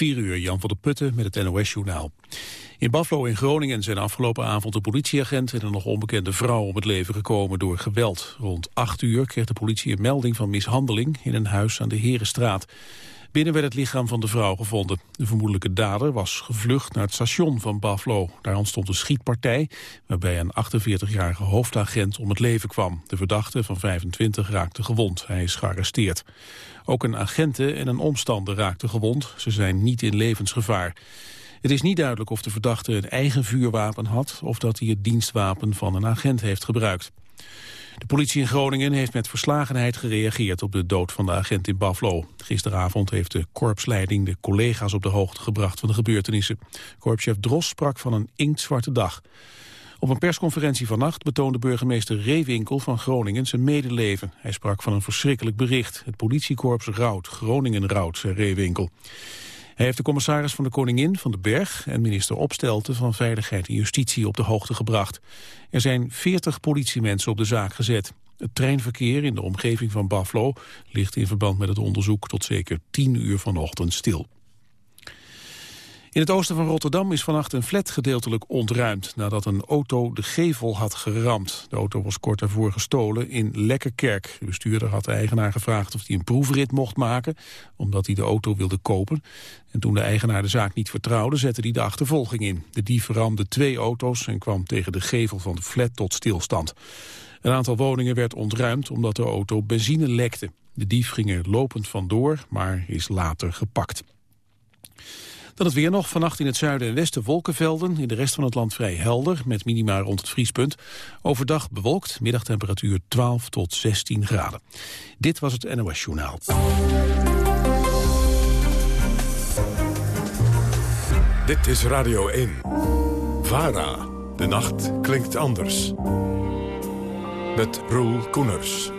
4 uur, Jan van der Putten met het NOS-journaal. In Buffalo in Groningen zijn afgelopen avond een politieagent en een nog onbekende vrouw om het leven gekomen door geweld. Rond 8 uur kreeg de politie een melding van mishandeling in een huis aan de Herenstraat. Binnen werd het lichaam van de vrouw gevonden. De vermoedelijke dader was gevlucht naar het station van Buffalo. Daar ontstond een schietpartij waarbij een 48-jarige hoofdagent om het leven kwam. De verdachte van 25 raakte gewond. Hij is gearresteerd. Ook een agente en een omstander raakten gewond. Ze zijn niet in levensgevaar. Het is niet duidelijk of de verdachte een eigen vuurwapen had... of dat hij het dienstwapen van een agent heeft gebruikt. De politie in Groningen heeft met verslagenheid gereageerd op de dood van de agent in Buffalo. Gisteravond heeft de korpsleiding de collega's op de hoogte gebracht van de gebeurtenissen. Korpschef Dros sprak van een inktzwarte dag. Op een persconferentie vannacht betoonde burgemeester Reewinkel van Groningen zijn medeleven. Hij sprak van een verschrikkelijk bericht. Het politiekorps rouwt, Groningen rouwt, zei Reewinkel. Hij heeft de commissaris van de Koningin van de Berg en minister Opstelten van Veiligheid en Justitie op de hoogte gebracht. Er zijn 40 politiemensen op de zaak gezet. Het treinverkeer in de omgeving van Buffalo ligt in verband met het onderzoek tot zeker 10 uur vanochtend stil. In het oosten van Rotterdam is vannacht een flat gedeeltelijk ontruimd... nadat een auto de gevel had geramd. De auto was kort daarvoor gestolen in Lekkerkerk. De bestuurder had de eigenaar gevraagd of hij een proefrit mocht maken... omdat hij de auto wilde kopen. En toen de eigenaar de zaak niet vertrouwde, zette hij de achtervolging in. De dief ramde twee auto's en kwam tegen de gevel van de flat tot stilstand. Een aantal woningen werd ontruimd omdat de auto benzine lekte. De dief ging er lopend vandoor, maar is later gepakt. Dan het weer nog. Vannacht in het zuiden en westen wolkenvelden. In de rest van het land vrij helder, met minima rond het vriespunt. Overdag bewolkt, middagtemperatuur 12 tot 16 graden. Dit was het NOS Journaal. Dit is Radio 1. VARA. De nacht klinkt anders. Met Roel Koeners.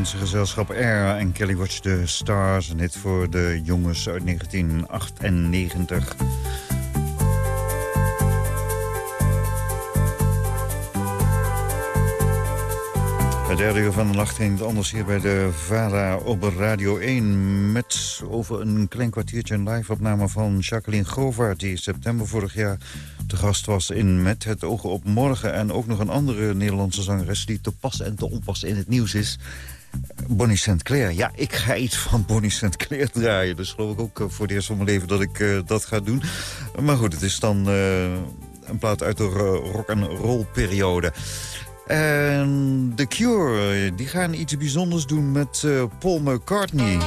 Franse gezelschap Air en Kelly Watch the Stars. Een hit voor de jongens uit 1998. Het derde uur van de nacht ging het anders hier bij de VARA op Radio 1... met over een klein kwartiertje een live-opname van Jacqueline Govaert... die september vorig jaar te gast was in Met het oog op morgen. En ook nog een andere Nederlandse zangeres die te pas en te onpas in het nieuws is. Bonnie St. Clair. Ja, ik ga iets van Bonnie St. Clair draaien. Dus geloof ik ook eh, voor het eerst van mijn leven dat ik uh, dat ga doen. Maar goed, het is dan uh, een plaat uit de rock en roll periode. En The Cure, die gaan iets bijzonders doen met Paul McCartney.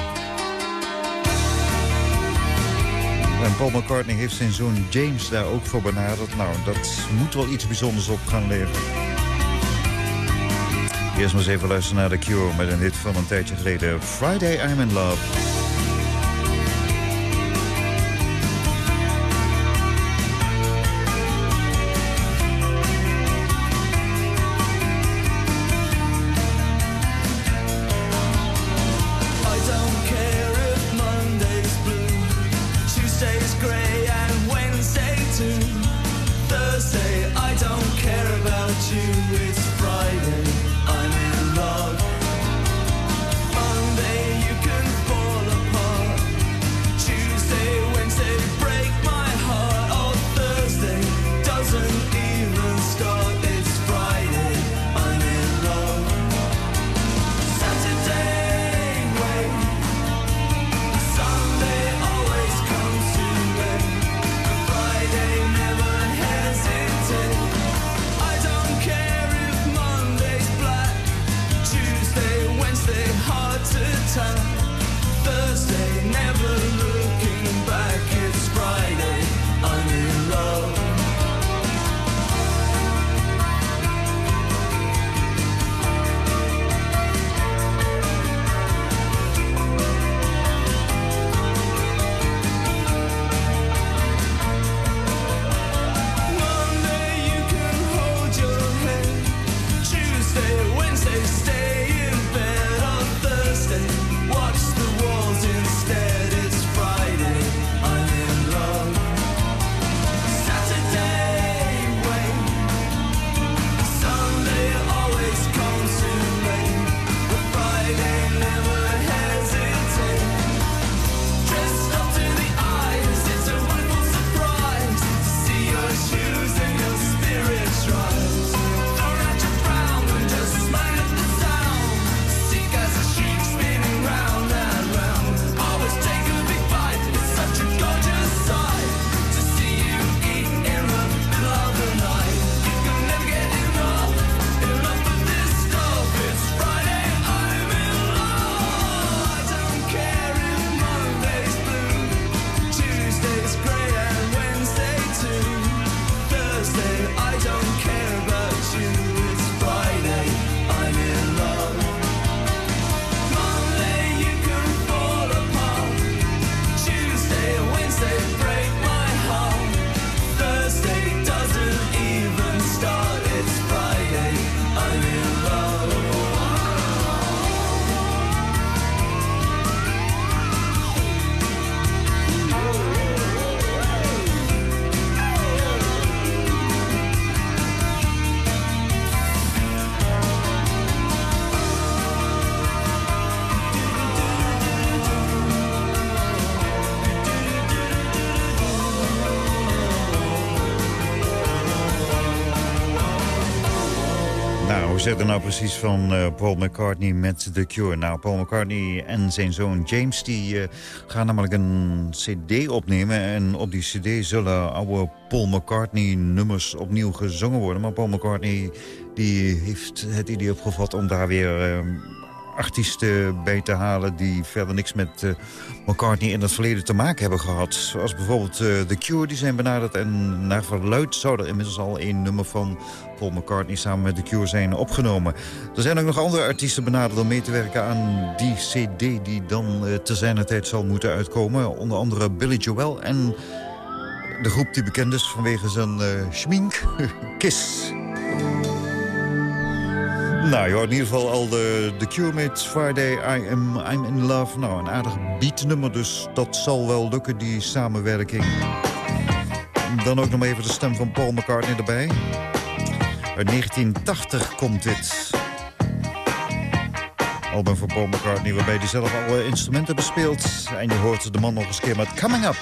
En Paul McCartney heeft zijn zoon James daar ook voor benaderd. Nou, dat moet wel iets bijzonders op gaan leveren. Eerst maar eens even luisteren naar The Cure met een hit van een tijdje geleden. Friday I'm in Love. Zit er nou precies van uh, Paul McCartney met The Cure? Nou, Paul McCartney en zijn zoon James die, uh, gaan namelijk een cd opnemen. En op die cd zullen oude Paul McCartney nummers opnieuw gezongen worden. Maar Paul McCartney die heeft het idee opgevat om daar weer... Uh, artiesten bij te halen die verder niks met uh, McCartney in het verleden te maken hebben gehad. Zoals bijvoorbeeld uh, The Cure, die zijn benaderd. En naar verluid zou er inmiddels al één nummer van Paul McCartney samen met The Cure zijn opgenomen. Er zijn ook nog andere artiesten benaderd om mee te werken aan die cd... die dan uh, te zijner tijd zal moeten uitkomen. Onder andere Billy Joel en de groep die bekend is vanwege zijn schmink, Kiss. Nou, je hoort in ieder geval al de, de Cure met Friday, I am, I'm in Love. Nou, een aardig beatnummer, dus dat zal wel lukken, die samenwerking. Dan ook nog even de stem van Paul McCartney erbij. Uit 1980 komt dit. Album van Paul McCartney, waarbij hij zelf alle instrumenten bespeelt. En je hoort de man nog eens keer met Coming Up.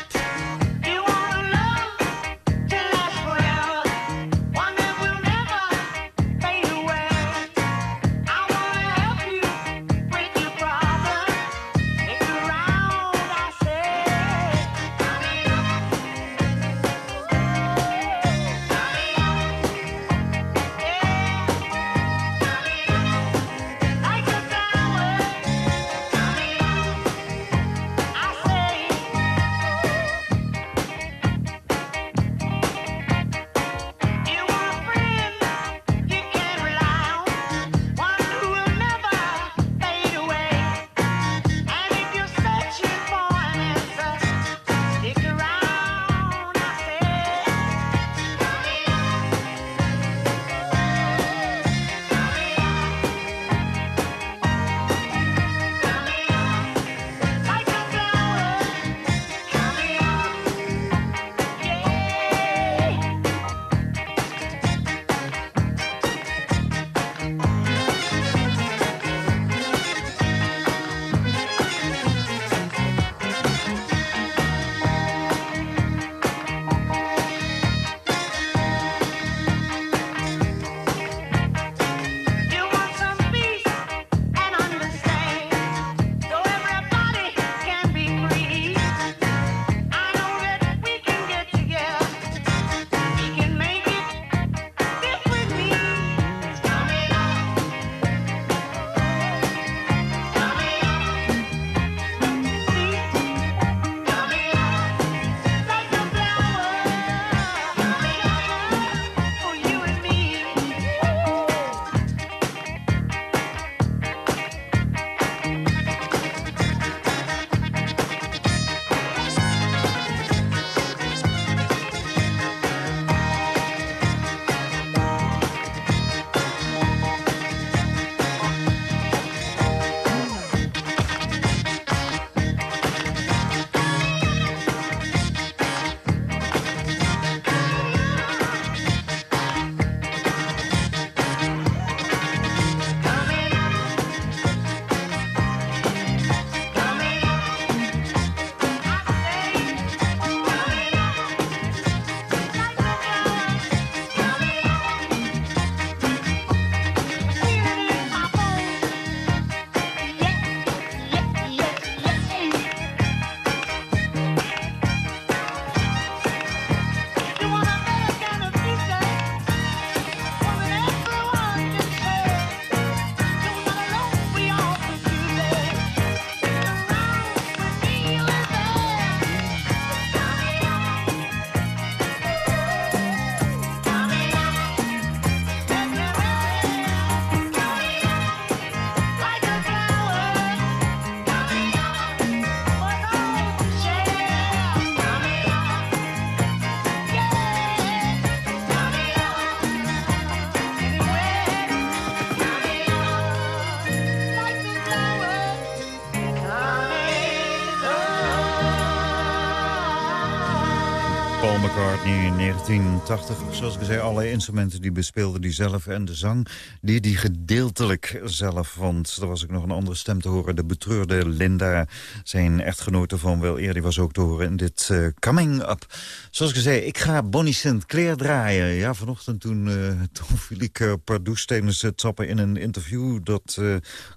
1980. Zoals ik zei, alle instrumenten die bespeelde die zelf. En de zang die die gedeeltelijk zelf. Want er was ook nog een andere stem te horen. De betreurde Linda, zijn echtgenote van wel eer. Die was ook te horen in dit uh, Coming Up. Zoals ik zei, ik ga Bonnie St. Clair draaien. Ja, vanochtend toen, uh, toen viel ik uh, Pardoes tijdens het tappen in een interview... dat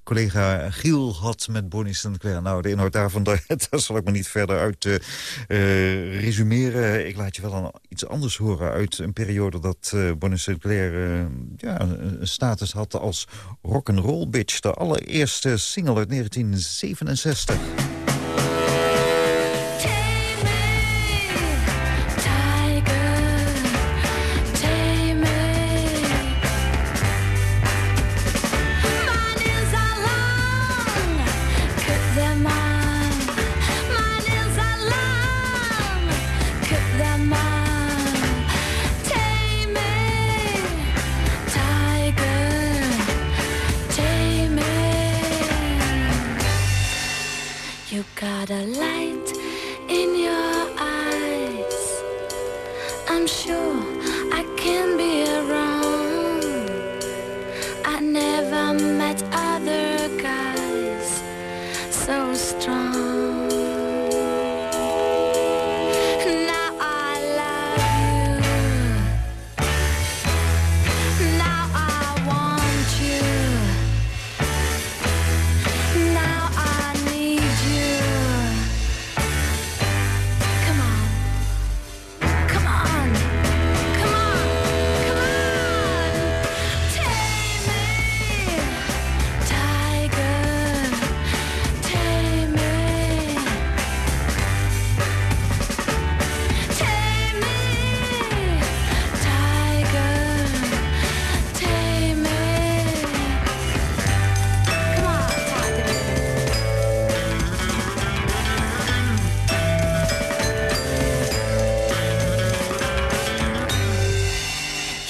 collega Giel had met Bonnie St. Clair. Nou, de inhoud daarvan, daar, zal ik me niet verder uit resumeren. Ik laat je wel een, iets anders horen uit een periode dat uh, Bonnie Sinclair uh, ja, een status had als rock'n'roll bitch. De allereerste single uit 1967.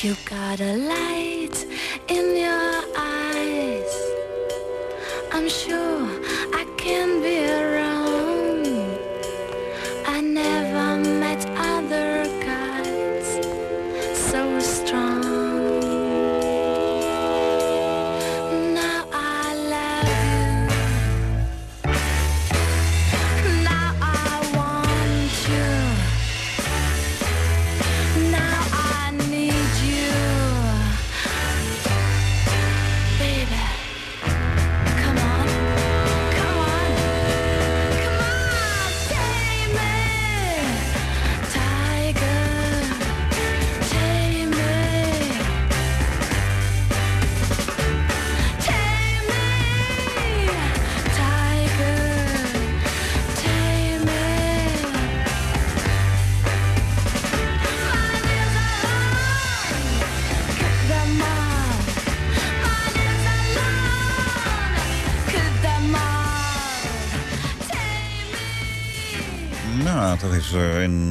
You got a light.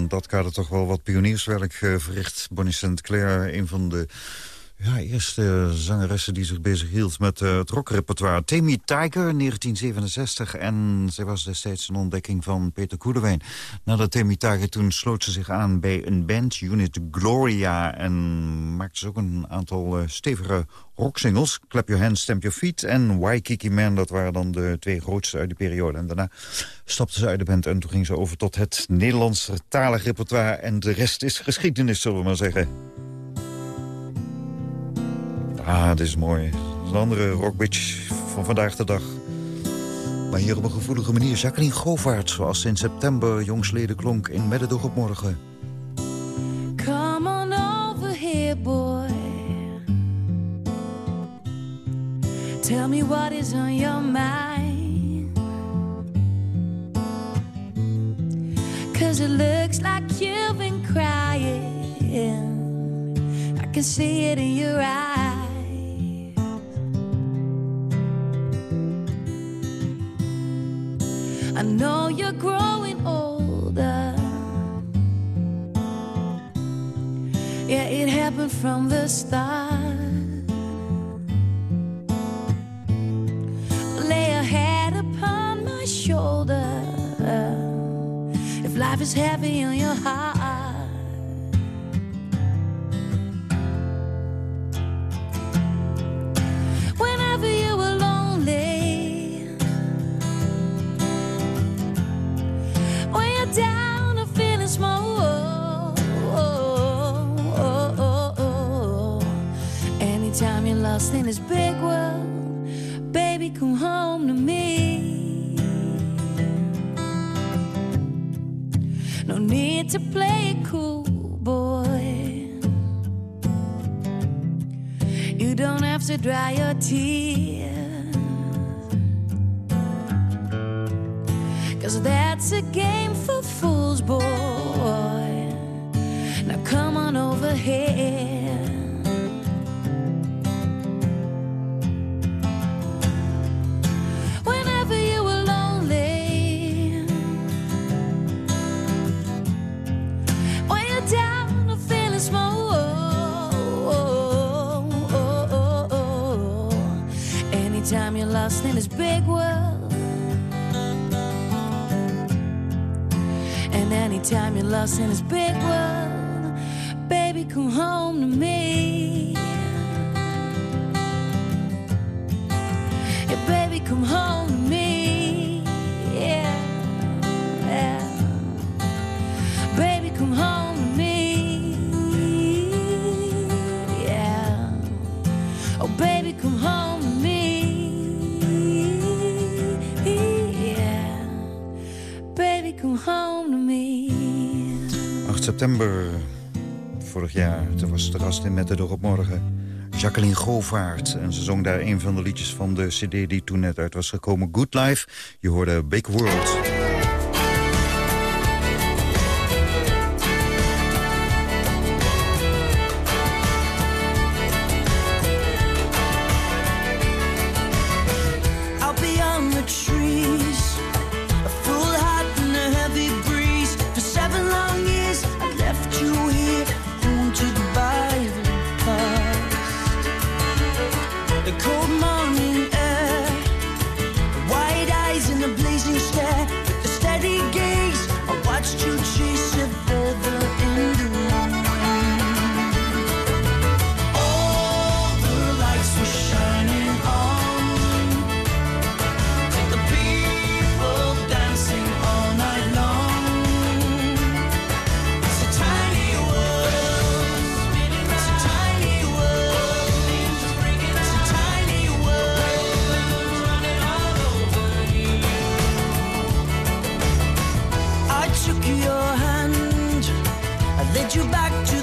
Dat kader toch wel wat pionierswerk uh, verricht. Bonnie St. Clair, een van de ja, eerste zangeressen die zich bezig hield met uh, het rockrepertoire. Tammy Tiger, 1967. En zij was destijds een ontdekking van Peter Koelewijn. Nadat Tammy Tiger toen sloot ze zich aan bij een band, Unit Gloria. En maakte ze ook een aantal uh, stevige rocksingles. Clap Your Hands, Stamp Your Feet en Waikiki Man. Dat waren dan de twee grootste uit die periode. En daarna stapte ze uit de band en toen ging ze over tot het Nederlandse talig repertoire. En de rest is geschiedenis, zullen we maar zeggen. Ah, dit is mooi. Een andere rockbitch van vandaag de dag. Maar hier op een gevoelige manier Jacqueline Govaert... zoals in september jongsleden klonk in Meddedoog op morgen. Come on over here, boy. Tell me what is on your mind. Cause it looks like you've been crying. I can see it in your eyes. From the start. Lay a head upon my shoulder. If life is heavy on your heart. Lost in this big world. Baby, come home to me. No need to play it cool, boy. You don't have to dry your tears. Cause that's a game for fools, boy. Now come on over here. Lost in this big world. And anytime you're lost in this big world, baby, come home to me. September vorig jaar. Toen was de gast in Met de Door op Morgen. Jacqueline Govaert. En ze zong daar een van de liedjes van de cd die toen net uit was gekomen. Good Life. Je hoorde Big World. you back to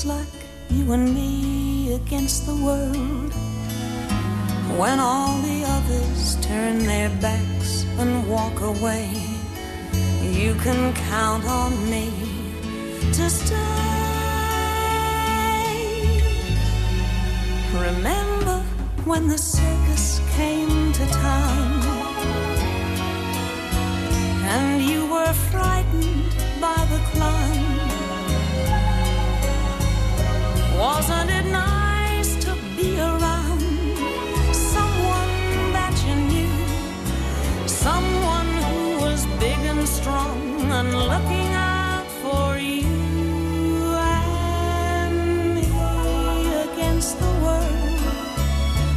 feels like you and me against the world. When all the others turn their backs and walk away, you can count on me to stay. Remember when the circus came to town and you were frightened by the clown? Wasn't it nice to be around someone that you knew? Someone who was big and strong and looking out for you and me against the world.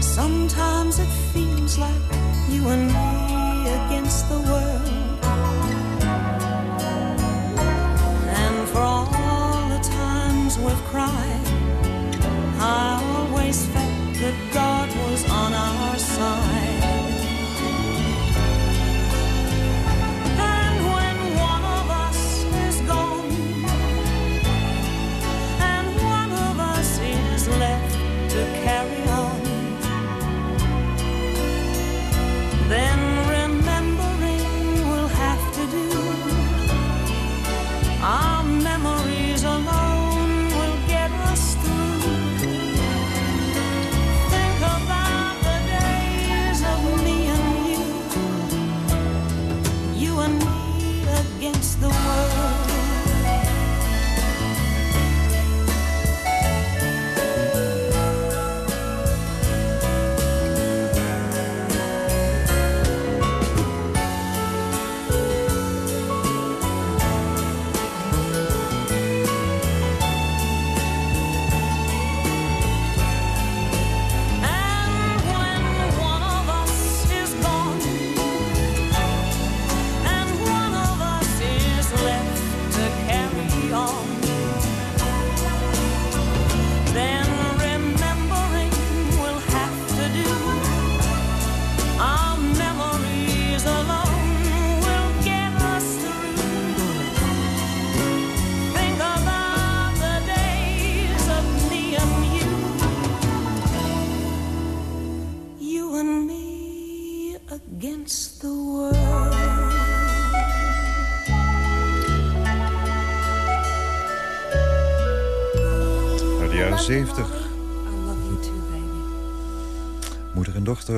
Sometimes it feels like you and me against the world. And for all the times we've cried.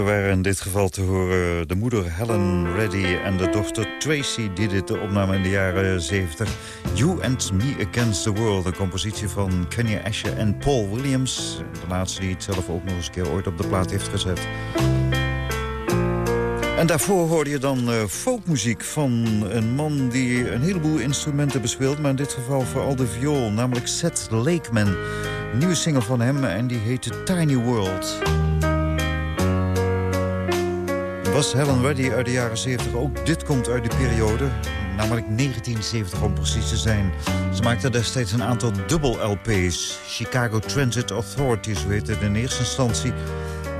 Waren in dit geval te horen. De moeder Helen Reddy en de dochter Tracy die dit de opname in de jaren 70. You and Me Against the World, een compositie van Kenny Asher en Paul Williams. De laatste die het zelf ook nog eens een keer ooit op de plaat heeft gezet. En daarvoor hoorde je dan uh, folkmuziek van een man die een heleboel instrumenten bespeelt... maar in dit geval vooral de viool, namelijk Seth Lakeman. Nieuwe single van hem en die heet Tiny World. Was Helen Reddy uit de jaren 70 ook dit komt uit de periode... namelijk 1970 om precies te zijn. Ze maakte destijds een aantal dubbel LP's. Chicago Transit Authorities weet het in eerste instantie...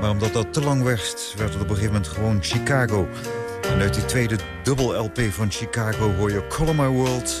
Maar omdat dat te lang werd, werd het op een gegeven moment gewoon Chicago. En uit die tweede dubbel LP van Chicago hoor je Color My World...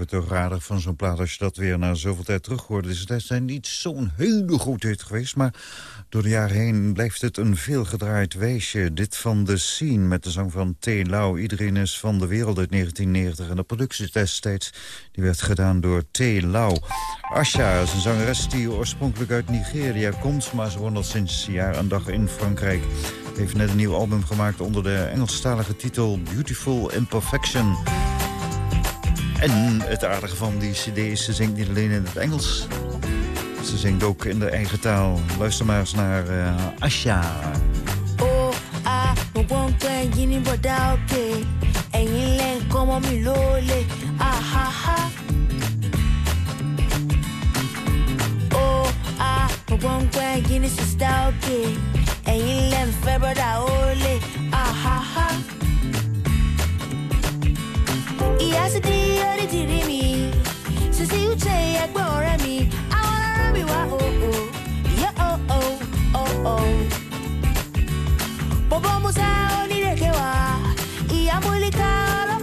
Ook toch aardig van zo'n plaat als je dat weer na zoveel tijd terug hoort. Dus dat zijn niet zo'n hele goed hit geweest, maar door de jaren heen blijft het een veelgedraaid weesje. Dit van de Scene met de zang van T. Lau. Iedereen is van de wereld uit 1990 en de productie die werd gedaan door T. Lau. Asha is een zangeres die oorspronkelijk uit Nigeria komt, maar ze woont al sinds jaar en dag in Frankrijk heeft net een nieuw album gemaakt onder de Engelstalige titel Beautiful Imperfection. En het aardige van die cd is, ze zingt niet alleen in het Engels. Ze zingt ook in de eigen taal. Luister maar eens naar uh, Asha. Oh, ah, gbọ́n pẹ́ yín ní bọ̀dá òkè. Ẹ̀yin lẹ́ ń kọ́ mọ́ mi lólè. Ahaha. Oh, ah, gbọ́n pẹ́ yín ní sista òkè. Ẹ̀yin lẹ́ ń fẹ́ bọ́dà òlè. Ahaha. Ìyá sì di orí ti rí mi. Sisi Uche ẹgbẹ́ ọ̀rẹ́ mi. Àwọn ọ̀rẹ́ mi wá o o. Ìyá o o o o. Bọ̀bọ̀ Musa onírèké wá. Ìyá Múlíká ọlọ́mọ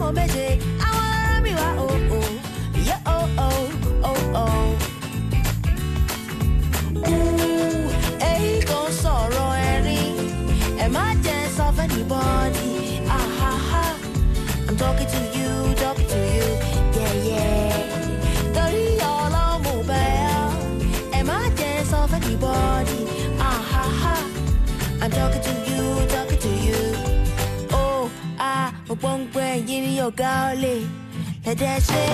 pedestrian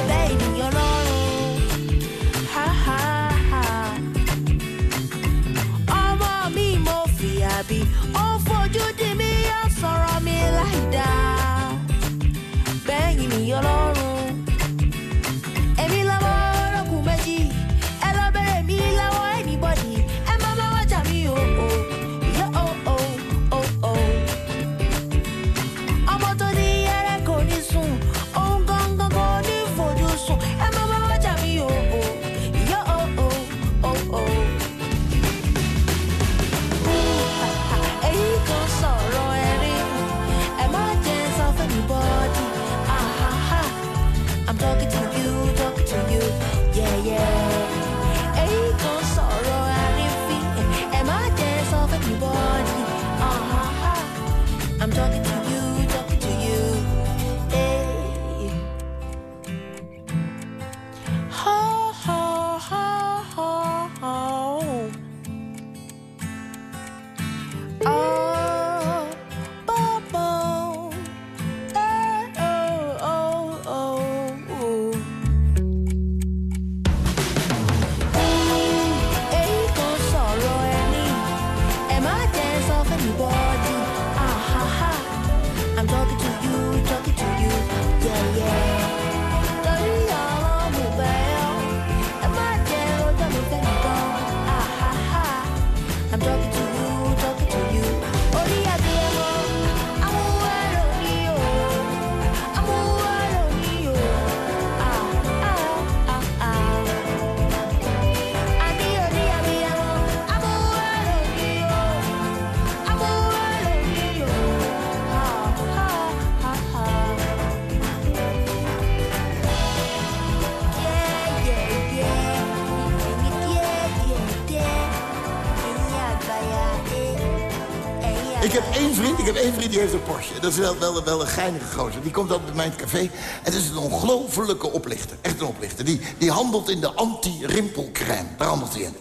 heb één die heeft een Porsche. Dat is wel, wel, wel een geinige gozer. Die komt altijd bij mij in het café. Het is een ongelofelijke oplichter. Echt een oplichter. Die, die handelt in de anti-rimpelcrème. Daar handelt hij in.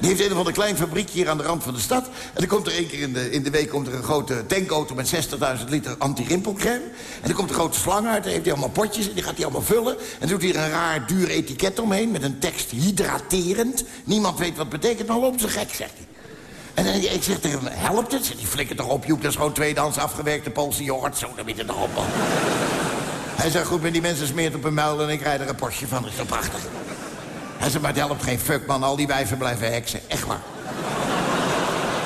Die heeft een of ander klein fabriekje hier aan de rand van de stad. En dan komt er één keer in de, in de week komt er een grote tankauto met 60.000 liter anti-rimpelcrème. En dan komt een grote slang uit, en heeft hij allemaal potjes en die gaat hij allemaal vullen. En doet hij er een raar duur etiket omheen met een tekst hydraterend. Niemand weet wat het betekent, maar loopt ze gek, zegt hij. En ik zeg tegen hem, helpt het? Hij, flikker toch op, Joep, dat is gewoon tweedehands afgewerkte Poolse yoghurt. Zo, dan weet het toch op, man. Hij zegt, goed, met die mensen smeert op hun muil en ik rijd er een postje van. Dat is toch prachtig. Hij zegt, maar het helpt geen fuck, man. Al die wijven blijven heksen. Echt waar.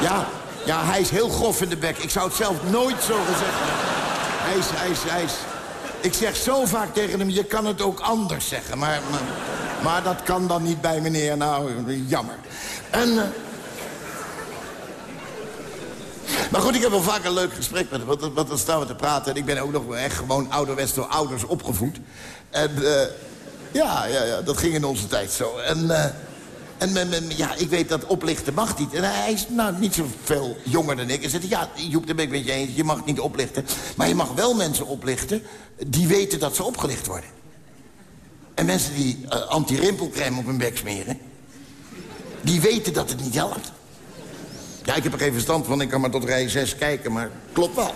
Ja, ja, hij is heel grof in de bek. Ik zou het zelf nooit zo gezegd hebben. Hij is, hij is, hij is... Ik zeg zo vaak tegen hem, je kan het ook anders zeggen. Maar, maar, dat kan dan niet bij meneer. Nou, jammer. En... Uh... Maar goed, ik heb wel vaak een leuk gesprek met hem. Want, dan staan we te praten. En ik ben ook nog echt gewoon ouderwets door ouders opgevoed. En uh, ja, ja, ja, dat ging in onze tijd zo. En, uh, en ja, ik weet dat oplichten mag niet. En hij is nou niet zoveel jonger dan ik. En zei, ja, Joep, daar ben ik met je eens. Je mag niet oplichten. Maar je mag wel mensen oplichten die weten dat ze opgelicht worden. En mensen die uh, anti-rimpelcrème op hun bek smeren... die weten dat het niet helpt. Ja, ik heb er geen verstand van. Ik kan maar tot rij 6 kijken, maar klopt wel.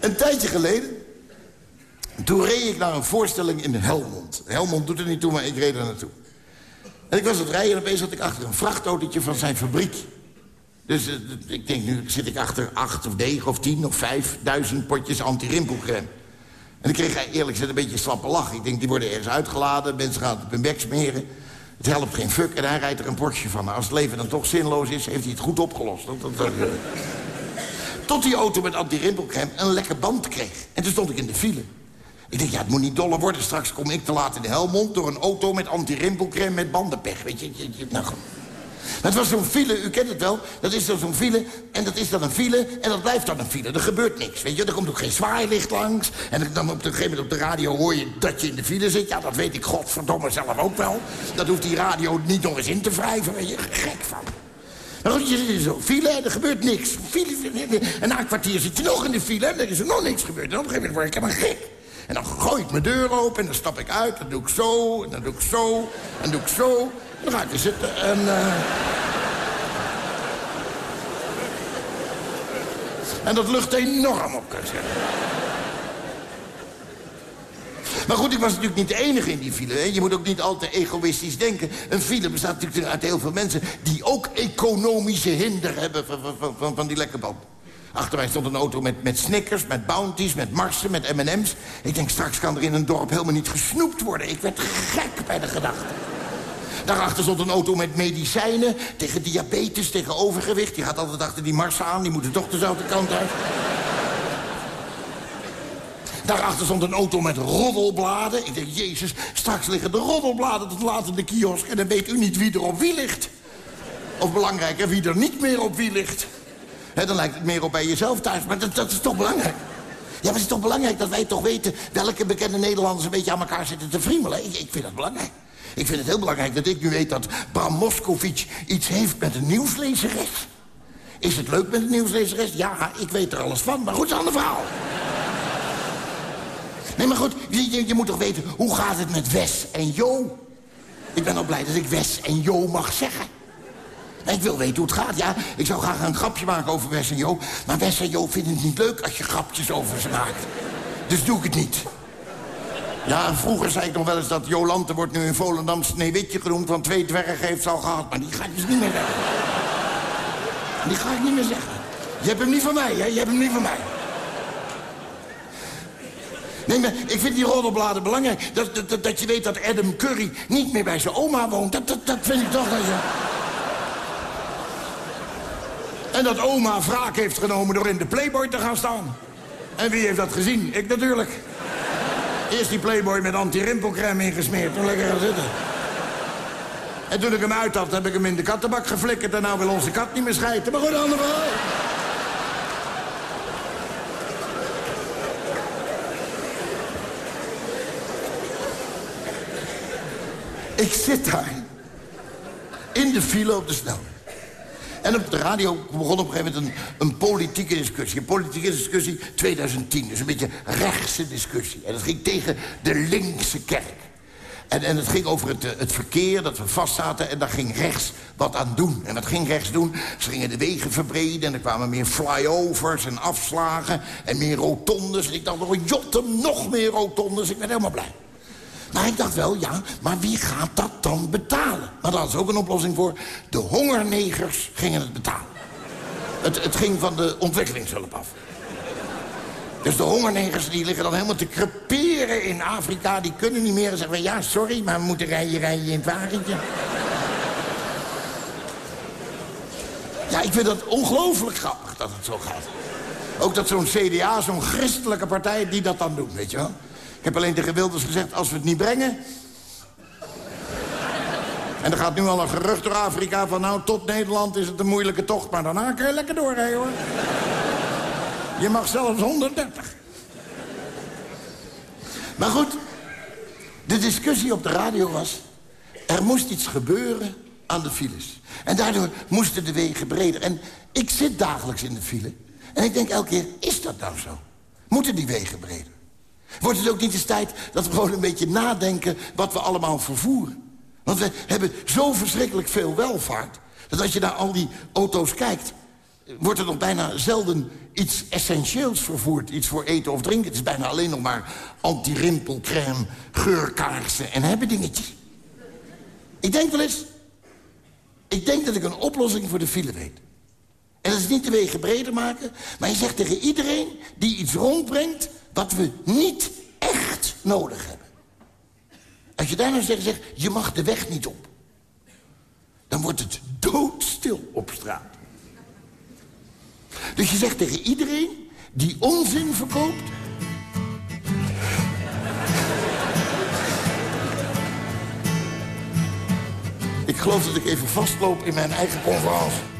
Een tijdje geleden... toen reed ik naar een voorstelling in Helmond. Helmond doet er niet toe, maar ik reed er naartoe. En ik was aan het rijden en opeens zat ik achter een vrachtautootje van zijn fabriek. Dus uh, ik denk, nu zit ik achter acht of negen of tien of vijfduizend potjes anti-rimpelcrème. En ik kreeg eerlijk gezegd een beetje slappe lach. Ik denk, die worden ergens uitgeladen, mensen gaan het op hun bek smeren. Het helpt geen fuck en hij rijdt er een potje van. Als het leven dan toch zinloos is, heeft hij het goed opgelost. Dat, uh... Tot die auto met anti-rimpelcrème een lekker band kreeg. En toen stond ik in de file. Ik denk, ja, het moet niet doller worden. Straks kom ik te laat in de Helmond... door een auto met anti-rimpelcrème met bandenpech. Weet je, je, nou. Het was zo'n file, u kent het wel. Dat is dan zo'n file en dat is dan een file en dat blijft dan een file. Er gebeurt niks, weet je. Er komt ook geen zwaailicht langs. En dan op een gegeven moment op de radio hoor je dat je in de file zit. Ja, dat weet ik godverdomme zelf ook wel. Dat hoeft die radio niet nog eens in te wrijven, weet je. Gek van. Maar goed, je zit in zo'n file en er gebeurt niks. File, en na een kwartier zit je nog in de file en er is er nog niks gebeurd. En op een gegeven moment word ik helemaal gek. En dan gooi ik mijn deur open en dan stap ik uit. Dan doe ik zo, en dan doe ik zo, en dan doe ik zo. Dan ga ik er zitten en... Uh... En dat lucht enorm op. Maar goed, ik was natuurlijk niet de enige in die file. Hè? Je moet ook niet al te egoïstisch denken. Een file bestaat natuurlijk uit heel veel mensen... die ook economische hinder hebben van, van, van, die lekke band. Achter mij stond een auto met, met Snickers, met Bounties, met Marsen, met M&M's. Ik denk, straks kan er in een dorp helemaal niet gesnoept worden. Ik werd gek bij de gedachte. Daarachter stond een auto met medicijnen tegen diabetes, tegen overgewicht. Die gaat altijd achter die Marsen aan, die moeten toch dezelfde kant uit. Daarachter stond een auto met roddelbladen. Ik denk, jezus, straks liggen de roddelbladen tot laat in de kiosk... en dan weet u niet wie er op wie ligt. Of belangrijker, wie er niet meer op wie ligt. Dan lijkt het meer op bij jezelf thuis, maar dat, dat is toch belangrijk? Ja, maar het is toch belangrijk dat wij toch weten... welke bekende Nederlanders een beetje aan elkaar zitten te friemelen. Ik, ik vind dat belangrijk. Ik vind het heel belangrijk dat ik nu weet dat Bram Moskovic iets heeft met een nieuwslezeres. Is het leuk met een nieuwslezeres? Ja, ik weet er alles van, maar goed, is een ander verhaal. Nee, maar goed, je, je, moet toch weten, hoe gaat het met Wes en Jo? Ik ben al blij dat ik Wes en Jo mag zeggen. En ik wil weten hoe het gaat, ja. Ik zou graag een grapje maken over Wes en Jo. Maar Wes en Jo vinden het niet leuk als je grapjes over ze maakt. Dus doe ik het niet. Ja, vroeger zei ik nog wel eens dat Jolante wordt nu in Volendam Sneeuwwitje genoemd... want twee dwergen heeft ze al gehad. Maar die ga ik dus niet meer zeggen. Die ga ik niet meer zeggen. Je hebt hem niet van mij, hè? Je hebt hem niet van mij. Nee, maar ik vind die roddelbladen belangrijk. Dat, dat, dat je weet dat Adam Curry niet meer bij zijn oma woont. Dat, dat, dat vind ik toch dat je... En dat oma wraak heeft genomen door in de Playboy te gaan staan. En wie heeft dat gezien? Ik natuurlijk. Eerst die Playboy met anti-rimpelcrème ingesmeerd. Toen lekker gaan zitten. En toen ik hem uit had, heb ik hem in de kattenbak geflikkerd... en nou wil onze kat niet meer schijten. Maar goed, ander verhaal. Ik zit daar. In de file op de snelweg. En op de radio begon op een gegeven moment een, een politieke discussie. Een politieke discussie 2010. Dus een beetje rechtse discussie. En dat ging tegen de linkse kerk. En, en het ging over het, eh, het verkeer, dat we vast zaten... en daar ging rechts wat aan doen. En wat ging rechts doen? Ze gingen de wegen verbreden... en er kwamen meer flyovers en afslagen en meer rotondes. En ik dacht, oh, jotem, nog meer rotondes. Ik werd helemaal blij. Maar ik dacht wel, ja, maar wie gaat dat dan betalen? Maar daar is ook een oplossing voor. De hongernegers gingen het betalen. Het, het ging van de ontwikkelingshulp af. Dus de hongernegers die liggen dan helemaal te creperen in Afrika. Die kunnen niet meer en zeggen... ja, sorry, maar we moeten rijden, rijden in het wagentje. Ja, ik vind dat ongelooflijk grappig dat het zo gaat. Ook dat zo'n CDA, zo'n christelijke partij, die dat dan doet, weet je wel. Ik heb alleen tegen Wilders gezegd, als we het niet brengen... En er gaat nu al een gerucht door Afrika van... nou, tot Nederland is het een moeilijke tocht... maar daarna kun je lekker doorrijden, hoor. Je mag zelfs 130. Maar goed, de discussie op de radio was... er moest iets gebeuren aan de files. En daardoor moesten de wegen breder. En ik zit dagelijks in de file. En ik denk elke keer, is dat nou zo? Moeten die wegen breder? Wordt het ook niet eens tijd dat we gewoon een beetje nadenken... wat we allemaal vervoeren? Want we hebben zo verschrikkelijk veel welvaart... dat als je naar al die auto's kijkt... wordt er nog bijna zelden iets essentieels vervoerd. Iets voor eten of drinken. Het is bijna alleen nog maar anti-rimpelcrème, geurkaarsen en hebben dingetjes. Ik denk wel eens... Ik denk dat ik een oplossing voor de file weet. En dat is niet de wegen breder maken... maar je zegt tegen iedereen die iets rondbrengt... wat we niet echt nodig hebben. Als je daarna zegt, zegt, je mag de weg niet op. Dan wordt het doodstil op straat. Dus je zegt tegen iedereen die onzin verkoopt... Ik geloof dat ik even vastloop in mijn eigen conferentie.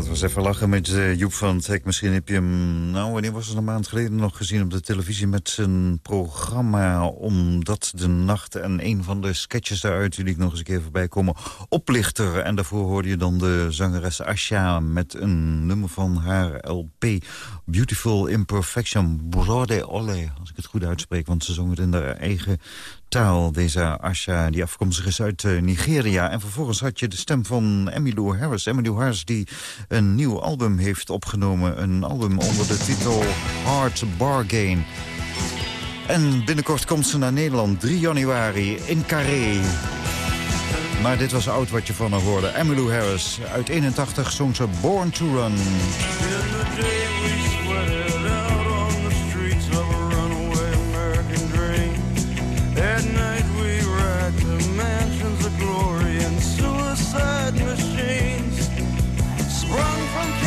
Dat was even lachen met uh, Joep van Teck. Misschien heb je hem, nou, wanneer was het een maand geleden nog gezien op de televisie met zijn programma Omdat de Nacht. En een van de sketches daaruit, die ik nog eens een keer voorbij komen, Oplichter. En daarvoor hoorde je dan de zangeres Asha met een nummer van haar LP Beautiful Imperfection. Brode Ole, als ik het goed uitspreek, want ze zong het in haar eigen taal, deze Asha, die afkomstig is uit uh, Nigeria. En vervolgens had je de stem van Emmylou Harris. Emmylou Harris die een nieuw album heeft opgenomen. Een album onder de titel Hard Bargain. En binnenkort komt ze naar Nederland, 3 januari, in Carré. Maar dit was oud wat je van haar hoorde. Emmylou Harris, uit 81 zong ze Born to Run. At night we ride the mansions of glory and suicide machines. Sprung from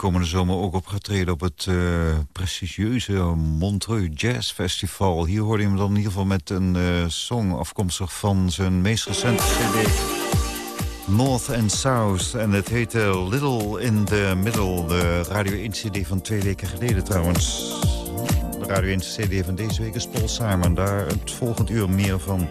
komende zomer ook opgetreden op het uh, prestigieuze Montreux Jazz Festival. Hier hoorde je hem dan in ieder geval met een uh, song afkomstig van zijn meest recente cd. North and South. En het heette Little in the Middle. De Radio 1 cd van twee weken geleden trouwens. De Radio 1 cd van deze week is Paul Simon. Daar het volgend uur meer van.